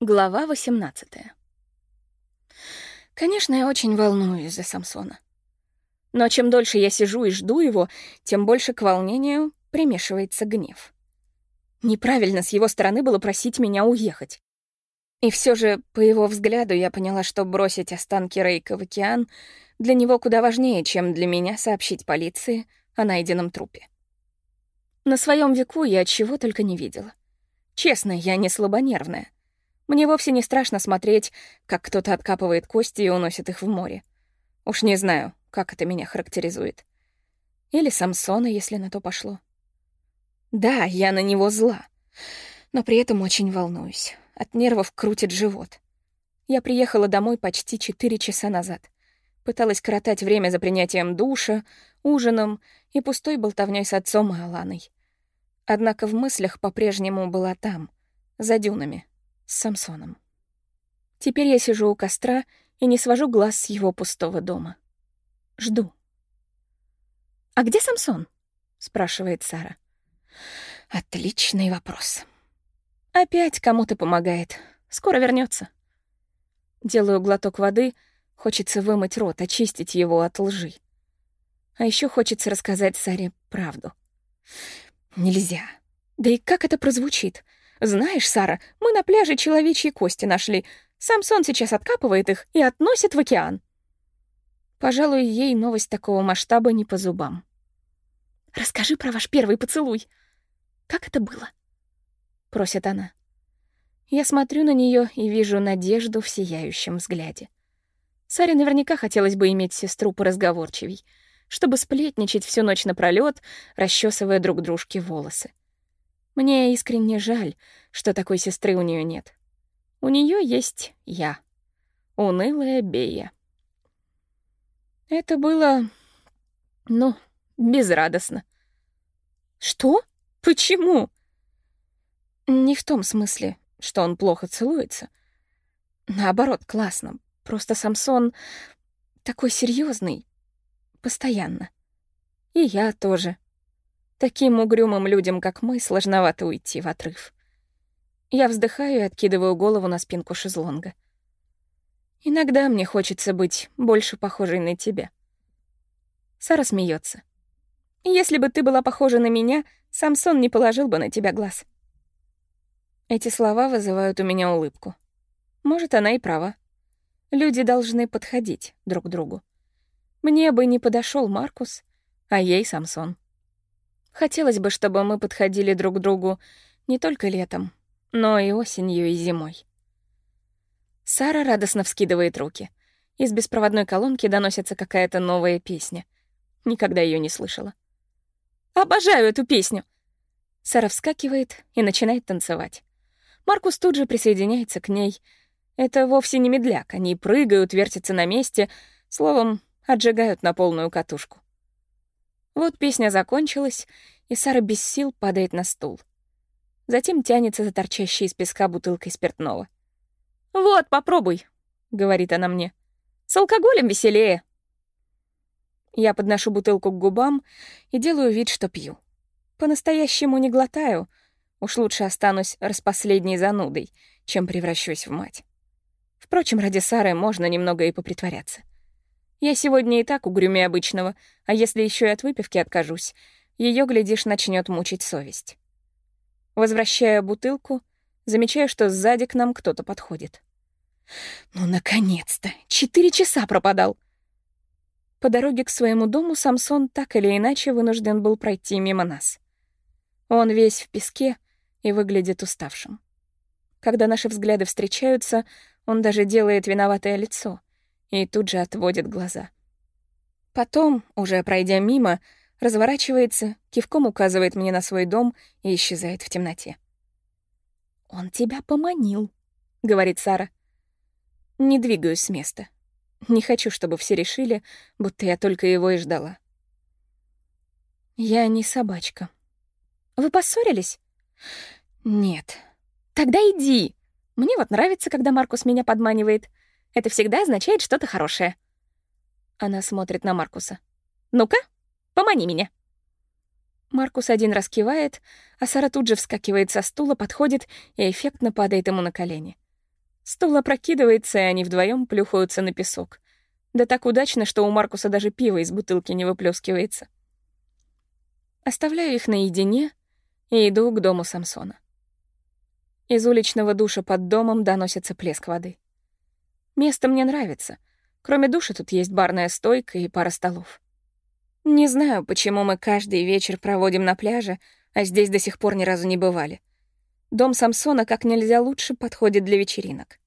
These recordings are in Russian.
Глава 18 Конечно, я очень волнуюсь за Самсона. Но чем дольше я сижу и жду его, тем больше к волнению примешивается гнев. Неправильно с его стороны было просить меня уехать. И все же, по его взгляду, я поняла, что бросить останки Рейка в океан для него куда важнее, чем для меня сообщить полиции о найденном трупе. На своем веку я чего только не видела. Честно, я не слабонервная. Мне вовсе не страшно смотреть, как кто-то откапывает кости и уносит их в море. Уж не знаю, как это меня характеризует. Или Самсона, если на то пошло. Да, я на него зла, но при этом очень волнуюсь. От нервов крутит живот. Я приехала домой почти четыре часа назад. Пыталась коротать время за принятием душа, ужином и пустой болтовнёй с отцом и Аланой. Однако в мыслях по-прежнему была там, за дюнами, с Самсоном. Теперь я сижу у костра и не свожу глаз с его пустого дома. Жду. «А где Самсон?» — спрашивает Сара. «Отличный вопрос. Опять кому-то помогает. Скоро вернется. Делаю глоток воды, хочется вымыть рот, очистить его от лжи. А еще хочется рассказать Саре правду. Нельзя. Да и как это прозвучит? «Знаешь, Сара, мы на пляже человечьи кости нашли. Самсон сейчас откапывает их и относит в океан». Пожалуй, ей новость такого масштаба не по зубам. «Расскажи про ваш первый поцелуй. Как это было?» — просит она. Я смотрю на нее и вижу надежду в сияющем взгляде. Саре наверняка хотелось бы иметь сестру поразговорчивей, чтобы сплетничать всю ночь напролёт, расчесывая друг дружке волосы. Мне искренне жаль, что такой сестры у нее нет. У нее есть я, унылая Бея. Это было, ну, безрадостно. Что? Почему? Не в том смысле, что он плохо целуется. Наоборот, классно. Просто Самсон такой серьезный, постоянно. И я тоже. Таким угрюмым людям, как мы, сложновато уйти в отрыв. Я вздыхаю и откидываю голову на спинку шезлонга. Иногда мне хочется быть больше похожей на тебя. Сара смеется. Если бы ты была похожа на меня, Самсон не положил бы на тебя глаз. Эти слова вызывают у меня улыбку. Может, она и права. Люди должны подходить друг к другу. Мне бы не подошел Маркус, а ей Самсон. Хотелось бы, чтобы мы подходили друг к другу не только летом, но и осенью и зимой. Сара радостно вскидывает руки. Из беспроводной колонки доносится какая-то новая песня. Никогда ее не слышала. «Обожаю эту песню!» Сара вскакивает и начинает танцевать. Маркус тут же присоединяется к ней. Это вовсе не медляк, они прыгают, вертятся на месте, словом, отжигают на полную катушку. Вот песня закончилась, и Сара без сил падает на стул. Затем тянется за торчащей из песка бутылкой спиртного. «Вот, попробуй», — говорит она мне. «С алкоголем веселее». Я подношу бутылку к губам и делаю вид, что пью. По-настоящему не глотаю. Уж лучше останусь распоследней занудой, чем превращусь в мать. Впрочем, ради Сары можно немного и попритворяться. Я сегодня и так угрюмее обычного, а если еще и от выпивки откажусь, ее, глядишь, начнет мучить совесть. Возвращая бутылку, замечаю, что сзади к нам кто-то подходит. Ну, наконец-то! Четыре часа пропадал! По дороге к своему дому Самсон так или иначе вынужден был пройти мимо нас. Он весь в песке и выглядит уставшим. Когда наши взгляды встречаются, он даже делает виноватое лицо — и тут же отводит глаза. Потом, уже пройдя мимо, разворачивается, кивком указывает мне на свой дом и исчезает в темноте. «Он тебя поманил», — говорит Сара. Не двигаюсь с места. Не хочу, чтобы все решили, будто я только его и ждала. Я не собачка. Вы поссорились? Нет. Тогда иди. Мне вот нравится, когда Маркус меня подманивает. Это всегда означает что-то хорошее. Она смотрит на Маркуса. «Ну-ка, помани меня». Маркус один раз кивает, а Сара тут же вскакивает со стула, подходит и эффектно падает ему на колени. Стул опрокидывается, и они вдвоем плюхаются на песок. Да так удачно, что у Маркуса даже пиво из бутылки не выплескивается. Оставляю их наедине и иду к дому Самсона. Из уличного душа под домом доносится плеск воды. Место мне нравится. Кроме душа тут есть барная стойка и пара столов. Не знаю, почему мы каждый вечер проводим на пляже, а здесь до сих пор ни разу не бывали. Дом Самсона как нельзя лучше подходит для вечеринок.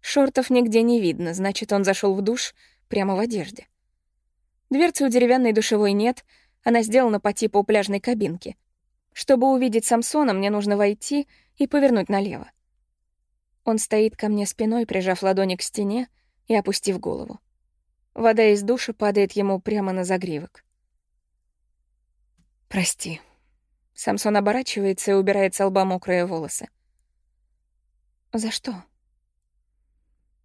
Шортов нигде не видно, значит, он зашел в душ прямо в одежде. Дверцы у деревянной душевой нет, она сделана по типу пляжной кабинки. Чтобы увидеть Самсона, мне нужно войти и повернуть налево. Он стоит ко мне спиной, прижав ладони к стене и опустив голову. Вода из душа падает ему прямо на загривок. «Прости», Самсон оборачивается и убирает с лба мокрые волосы. «За что?»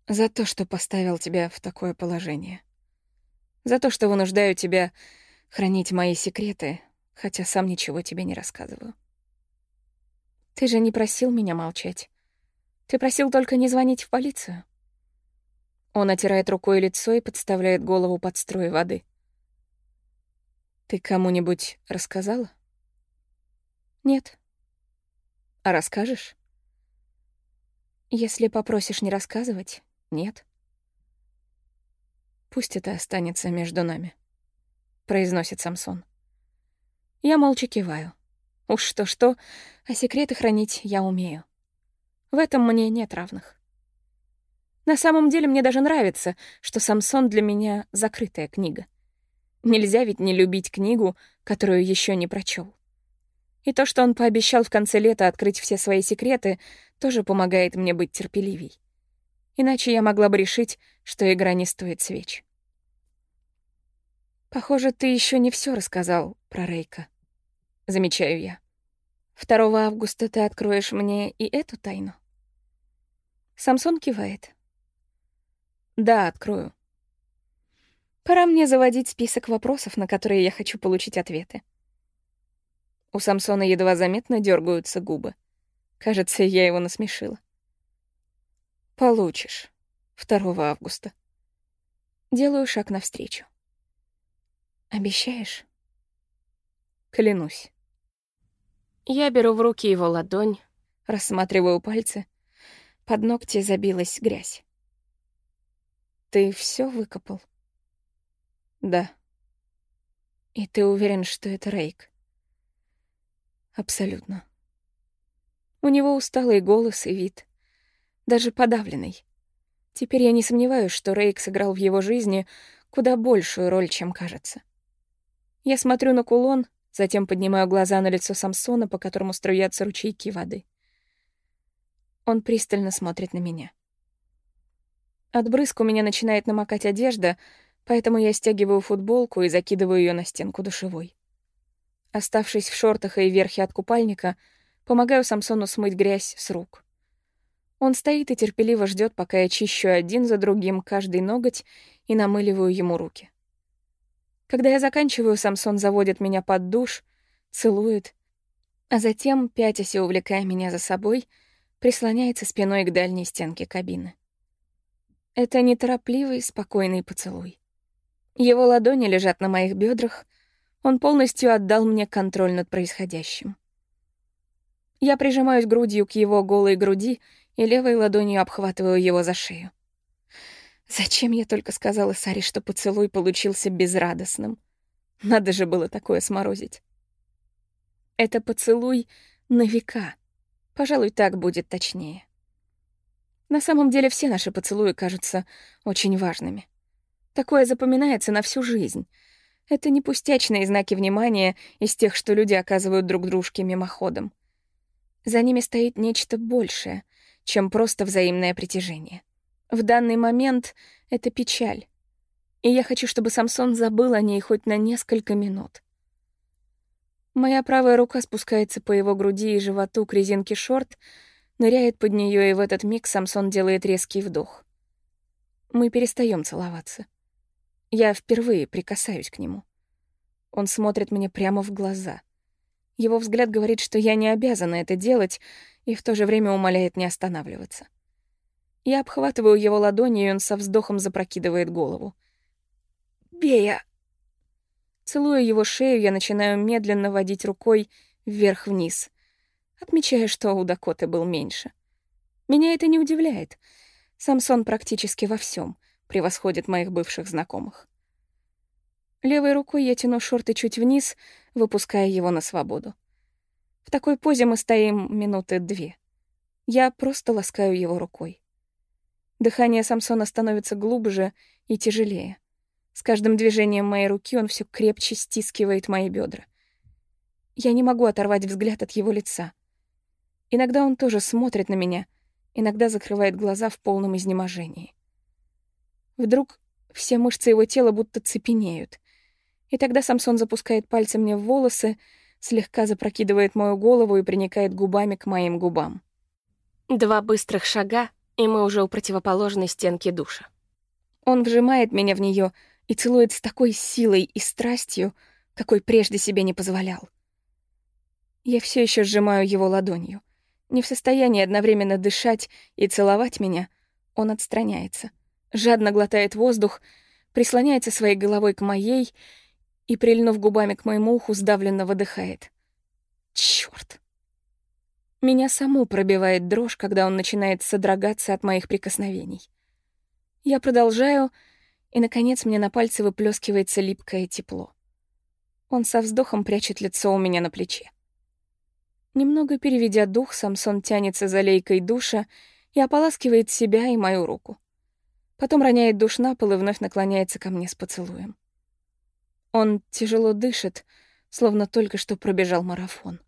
«За то, что поставил тебя в такое положение. За то, что вынуждаю тебя хранить мои секреты, хотя сам ничего тебе не рассказываю. Ты же не просил меня молчать. Ты просил только не звонить в полицию». Он отирает рукой лицо и подставляет голову под строй воды. «Ты кому-нибудь рассказала?» Нет. А расскажешь? Если попросишь не рассказывать, нет. Пусть это останется между нами, произносит Самсон. Я молча киваю. Уж что-что, а секреты хранить я умею. В этом мне нет равных. На самом деле мне даже нравится, что Самсон для меня закрытая книга. Нельзя ведь не любить книгу, которую еще не прочел. И то, что он пообещал в конце лета открыть все свои секреты, тоже помогает мне быть терпеливей. Иначе я могла бы решить, что игра не стоит свеч. «Похоже, ты еще не все рассказал про Рейка», — замечаю я. «2 августа ты откроешь мне и эту тайну?» Самсон кивает. «Да, открою. Пора мне заводить список вопросов, на которые я хочу получить ответы. У Самсона едва заметно дергаются губы. Кажется, я его насмешила. Получишь. 2 августа. Делаю шаг навстречу. Обещаешь? Клянусь. Я беру в руки его ладонь, рассматриваю пальцы. Под ногти забилась грязь. Ты все выкопал? Да. И ты уверен, что это Рейк? Абсолютно. У него усталый голос и вид. Даже подавленный. Теперь я не сомневаюсь, что Рейк сыграл в его жизни куда большую роль, чем кажется. Я смотрю на кулон, затем поднимаю глаза на лицо Самсона, по которому струятся ручейки воды. Он пристально смотрит на меня. От брызг у меня начинает намокать одежда, поэтому я стягиваю футболку и закидываю ее на стенку душевой. Оставшись в шортах и верхе от купальника, помогаю Самсону смыть грязь с рук. Он стоит и терпеливо ждет, пока я чищу один за другим каждый ноготь и намыливаю ему руки. Когда я заканчиваю, Самсон заводит меня под душ, целует, а затем, пятясь и увлекая меня за собой, прислоняется спиной к дальней стенке кабины. Это неторопливый, спокойный поцелуй. Его ладони лежат на моих бедрах, он полностью отдал мне контроль над происходящим. Я прижимаюсь грудью к его голой груди и левой ладонью обхватываю его за шею. Зачем я только сказала Саре, что поцелуй получился безрадостным? Надо же было такое сморозить. Это поцелуй на века. Пожалуй, так будет точнее. На самом деле все наши поцелуи кажутся очень важными. Такое запоминается на всю жизнь — это не пустячные знаки внимания из тех, что люди оказывают друг дружке мимоходом. За ними стоит нечто большее, чем просто взаимное притяжение. В данный момент это печаль. И я хочу, чтобы Самсон забыл о ней хоть на несколько минут. Моя правая рука спускается по его груди и животу к резинке шорт, ныряет под нее, и в этот миг Самсон делает резкий вдох. Мы перестаем целоваться. Я впервые прикасаюсь к нему. Он смотрит мне прямо в глаза. Его взгляд говорит, что я не обязана это делать, и в то же время умоляет не останавливаться. Я обхватываю его ладони, и он со вздохом запрокидывает голову. «Бея!» Целуя его шею, я начинаю медленно водить рукой вверх-вниз, отмечая, что у Дакоты был меньше. Меня это не удивляет. Самсон практически во всем превосходит моих бывших знакомых. Левой рукой я тяну шорты чуть вниз, выпуская его на свободу. В такой позе мы стоим минуты две. Я просто ласкаю его рукой. Дыхание Самсона становится глубже и тяжелее. С каждым движением моей руки он все крепче стискивает мои бедра. Я не могу оторвать взгляд от его лица. Иногда он тоже смотрит на меня, иногда закрывает глаза в полном изнеможении. Вдруг все мышцы его тела будто цепенеют. И тогда Самсон запускает пальцы мне в волосы, слегка запрокидывает мою голову и приникает губами к моим губам. Два быстрых шага, и мы уже у противоположной стенки душа. Он вжимает меня в нее и целует с такой силой и страстью, какой прежде себе не позволял. Я все еще сжимаю его ладонью. Не в состоянии одновременно дышать и целовать меня, он отстраняется, жадно глотает воздух, прислоняется своей головой к моей и, прильнув губами к моему уху, сдавленно выдыхает. Меня саму пробивает дрожь, когда он начинает содрогаться от моих прикосновений. Я продолжаю, и, наконец, мне на пальце выплескивается липкое тепло. Он со вздохом прячет лицо у меня на плече. Немного переведя дух, Самсон тянется за лейкой душа и ополаскивает себя и мою руку. Потом роняет душ на пол и вновь наклоняется ко мне с поцелуем. Он тяжело дышит, словно только что пробежал марафон.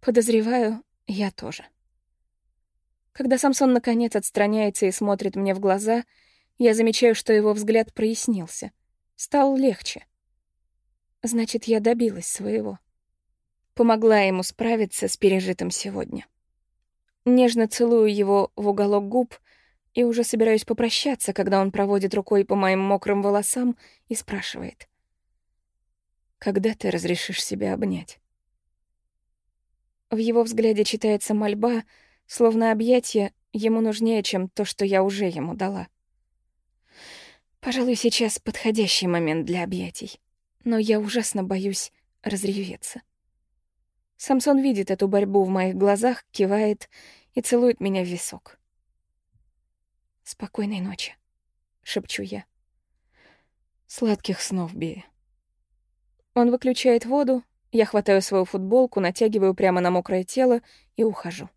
Подозреваю, я тоже. Когда Самсон наконец отстраняется и смотрит мне в глаза, я замечаю, что его взгляд прояснился. Стал легче. Значит, я добилась своего помогла ему справиться с пережитым сегодня. Нежно целую его в уголок губ и уже собираюсь попрощаться, когда он проводит рукой по моим мокрым волосам и спрашивает. «Когда ты разрешишь себя обнять?» В его взгляде читается мольба, словно объятие ему нужнее, чем то, что я уже ему дала. Пожалуй, сейчас подходящий момент для объятий, но я ужасно боюсь разреветься. Самсон видит эту борьбу в моих глазах, кивает и целует меня в висок. «Спокойной ночи», — шепчу я. «Сладких снов, Би». Он выключает воду, я хватаю свою футболку, натягиваю прямо на мокрое тело и ухожу.